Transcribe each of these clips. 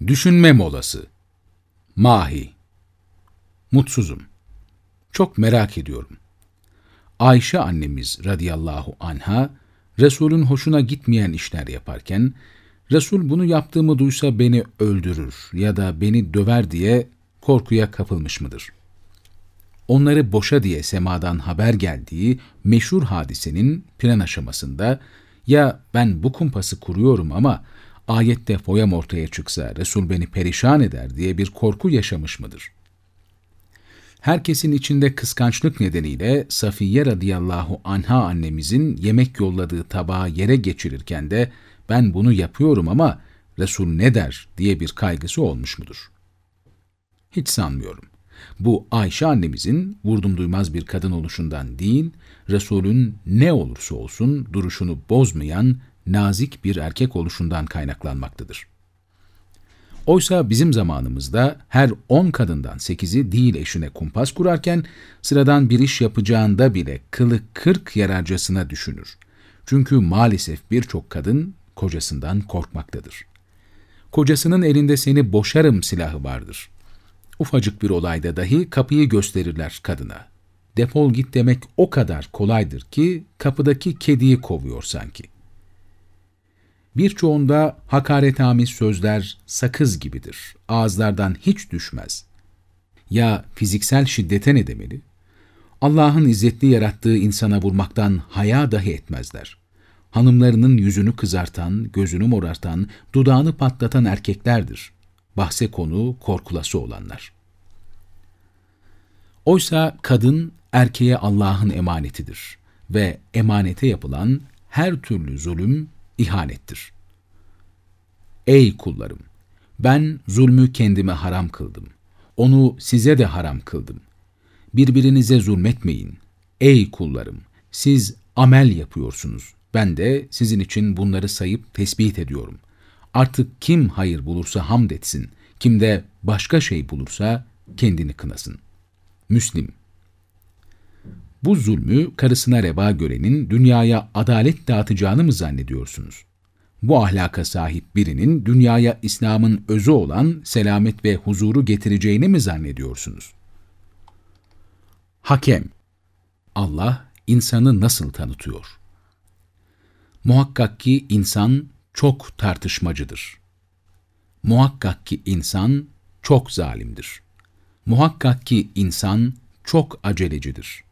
Düşünme molası. Mahi. Mutsuzum. Çok merak ediyorum. Ayşe annemiz radıyallahu anha, Resul'ün hoşuna gitmeyen işler yaparken, Resul bunu yaptığımı duysa beni öldürür ya da beni döver diye korkuya kapılmış mıdır? Onları boşa diye semadan haber geldiği meşhur hadisenin plan aşamasında, ya ben bu kumpası kuruyorum ama ayette foyam ortaya çıksa Resul beni perişan eder diye bir korku yaşamış mıdır? Herkesin içinde kıskançlık nedeniyle Safiye radıyallahu anha annemizin yemek yolladığı tabağı yere geçirirken de ben bunu yapıyorum ama Resul ne der diye bir kaygısı olmuş mudur? Hiç sanmıyorum. Bu Ayşe annemizin vurdum duymaz bir kadın oluşundan değil, Resulün ne olursa olsun duruşunu bozmayan nazik bir erkek oluşundan kaynaklanmaktadır. Oysa bizim zamanımızda her on kadından sekizi değil eşine kumpas kurarken sıradan bir iş yapacağında bile kılı kırk yararcasına düşünür. Çünkü maalesef birçok kadın kocasından korkmaktadır. Kocasının elinde seni boşarım silahı vardır. Ufacık bir olayda dahi kapıyı gösterirler kadına. Defol git demek o kadar kolaydır ki kapıdaki kediyi kovuyor sanki. Birçoğunda hakaretamiz sözler sakız gibidir. Ağızlardan hiç düşmez. Ya fiziksel şiddete ne demeli? Allah'ın izzetli yarattığı insana vurmaktan haya dahi etmezler. Hanımlarının yüzünü kızartan, gözünü morartan, dudağını patlatan erkeklerdir. Bahse konu korkulası olanlar. Oysa kadın erkeğe Allah'ın emanetidir ve emanete yapılan her türlü zulüm ihanettir. Ey kullarım! Ben zulmü kendime haram kıldım. Onu size de haram kıldım. Birbirinize zulmetmeyin. Ey kullarım! Siz amel yapıyorsunuz. Ben de sizin için bunları sayıp tespit ediyorum. Artık kim hayır bulursa hamd etsin, kim de başka şey bulursa kendini kınasın. Müslim bu zulmü karısına reva görenin dünyaya adalet dağıtacağını mı zannediyorsunuz? Bu ahlaka sahip birinin dünyaya İslam'ın özü olan selamet ve huzuru getireceğini mi zannediyorsunuz? Hakem Allah insanı nasıl tanıtıyor? Muhakkak ki insan çok tartışmacıdır. Muhakkak ki insan çok zalimdir. Muhakkak ki insan çok acelecidir.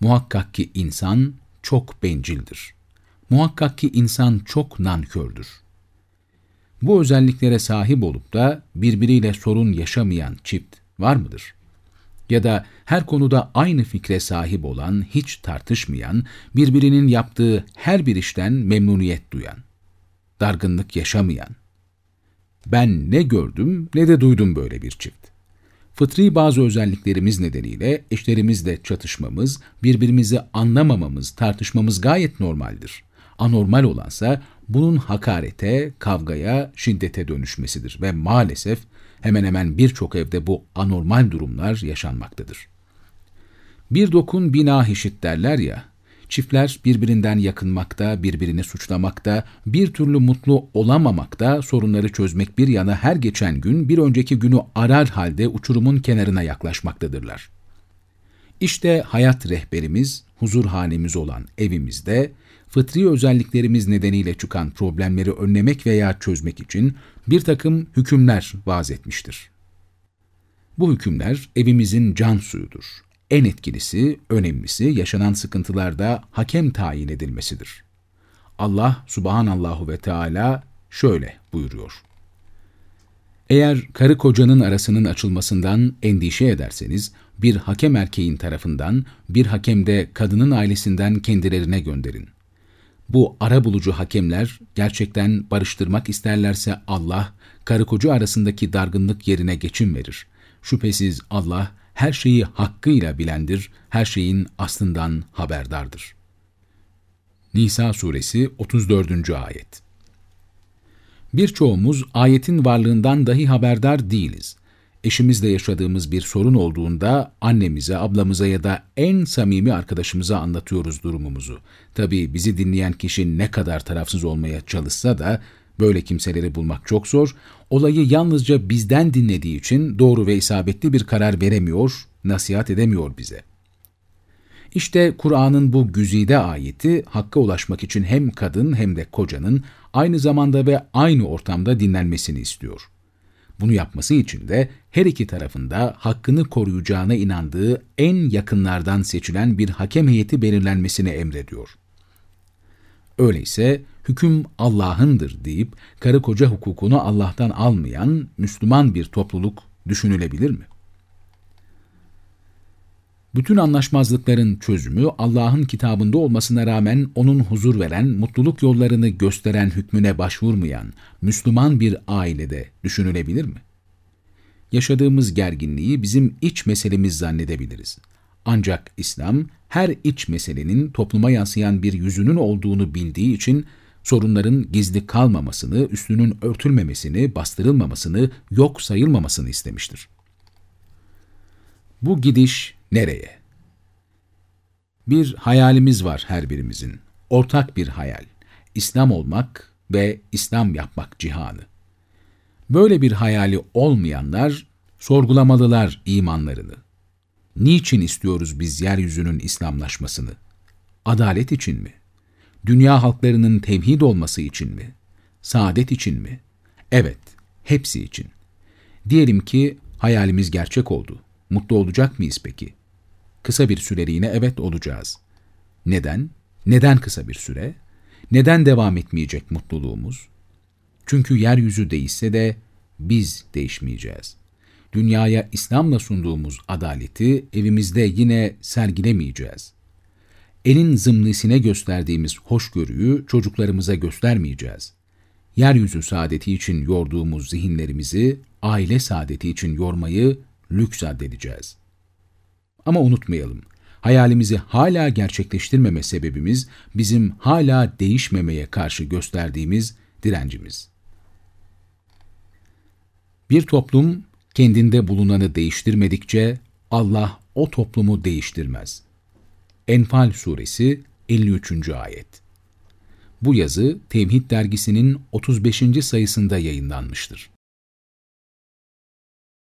Muhakkak ki insan çok bencildir. Muhakkak ki insan çok nankördür. Bu özelliklere sahip olup da birbiriyle sorun yaşamayan çift var mıdır? Ya da her konuda aynı fikre sahip olan, hiç tartışmayan, birbirinin yaptığı her bir işten memnuniyet duyan, dargınlık yaşamayan. Ben ne gördüm ne de duydum böyle bir çift. Fıtri bazı özelliklerimiz nedeniyle eşlerimizle çatışmamız, birbirimizi anlamamamız, tartışmamız gayet normaldir. Anormal olansa bunun hakarete, kavgaya, şiddete dönüşmesidir ve maalesef hemen hemen birçok evde bu anormal durumlar yaşanmaktadır. Bir dokun bina eşit derler ya, Çiftler birbirinden yakınmakta, birbirini suçlamakta, bir türlü mutlu olamamakta, sorunları çözmek bir yana her geçen gün bir önceki günü arar halde uçurumun kenarına yaklaşmaktadırlar. İşte hayat rehberimiz, huzur hanemiz olan evimizde, fıtri özelliklerimiz nedeniyle çıkan problemleri önlemek veya çözmek için bir takım hükümler vaz etmiştir. Bu hükümler evimizin can suyudur en etkilisi, önemlisi yaşanan sıkıntılarda hakem tayin edilmesidir. Allah subhanallahu ve Teala şöyle buyuruyor. Eğer karı kocanın arasının açılmasından endişe ederseniz, bir hakem erkeğin tarafından, bir hakem de kadının ailesinden kendilerine gönderin. Bu ara bulucu hakemler gerçekten barıştırmak isterlerse Allah, karı koca arasındaki dargınlık yerine geçim verir. Şüphesiz Allah her şeyi hakkıyla bilendir, her şeyin aslından haberdardır. Nisa suresi 34. ayet Birçoğumuz ayetin varlığından dahi haberdar değiliz. Eşimizle yaşadığımız bir sorun olduğunda annemize, ablamıza ya da en samimi arkadaşımıza anlatıyoruz durumumuzu. Tabii bizi dinleyen kişi ne kadar tarafsız olmaya çalışsa da Böyle kimseleri bulmak çok zor, olayı yalnızca bizden dinlediği için doğru ve isabetli bir karar veremiyor, nasihat edemiyor bize. İşte Kur'an'ın bu güzide ayeti hakka ulaşmak için hem kadın hem de kocanın aynı zamanda ve aynı ortamda dinlenmesini istiyor. Bunu yapması için de her iki tarafında hakkını koruyacağına inandığı en yakınlardan seçilen bir hakem heyeti belirlenmesini emrediyor. Öyleyse hüküm Allah'ındır deyip karı koca hukukunu Allah'tan almayan Müslüman bir topluluk düşünülebilir mi? Bütün anlaşmazlıkların çözümü Allah'ın kitabında olmasına rağmen onun huzur veren, mutluluk yollarını gösteren hükmüne başvurmayan Müslüman bir ailede düşünülebilir mi? Yaşadığımız gerginliği bizim iç meselemiz zannedebiliriz. Ancak İslam her iç meselenin topluma yansıyan bir yüzünün olduğunu bildiği için sorunların gizli kalmamasını, üstünün örtülmemesini, bastırılmamasını, yok sayılmamasını istemiştir. Bu gidiş nereye? Bir hayalimiz var her birimizin. Ortak bir hayal. İslam olmak ve İslam yapmak cihanı. Böyle bir hayali olmayanlar sorgulamalılar imanlarını. Niçin istiyoruz biz yeryüzünün İslamlaşmasını? Adalet için mi? Dünya halklarının tevhid olması için mi? Saadet için mi? Evet, hepsi için. Diyelim ki hayalimiz gerçek oldu. Mutlu olacak mıyız peki? Kısa bir süreliğine evet olacağız. Neden? Neden kısa bir süre? Neden devam etmeyecek mutluluğumuz? Çünkü yeryüzü değişse de biz değişmeyeceğiz. Dünyaya İslam'la sunduğumuz adaleti evimizde yine sergilemeyeceğiz. Elin zımnisine gösterdiğimiz hoşgörüyü çocuklarımıza göstermeyeceğiz. Yeryüzü saadeti için yorduğumuz zihinlerimizi aile saadeti için yormayı lüks addedeceğiz. Ama unutmayalım, hayalimizi hala gerçekleştirmeme sebebimiz bizim hala değişmemeye karşı gösterdiğimiz direncimiz. Bir toplum kendinde bulunanı değiştirmedikçe Allah o toplumu değiştirmez. Enfal Suresi 53. Ayet Bu yazı Tevhid dergisinin 35. sayısında yayınlanmıştır.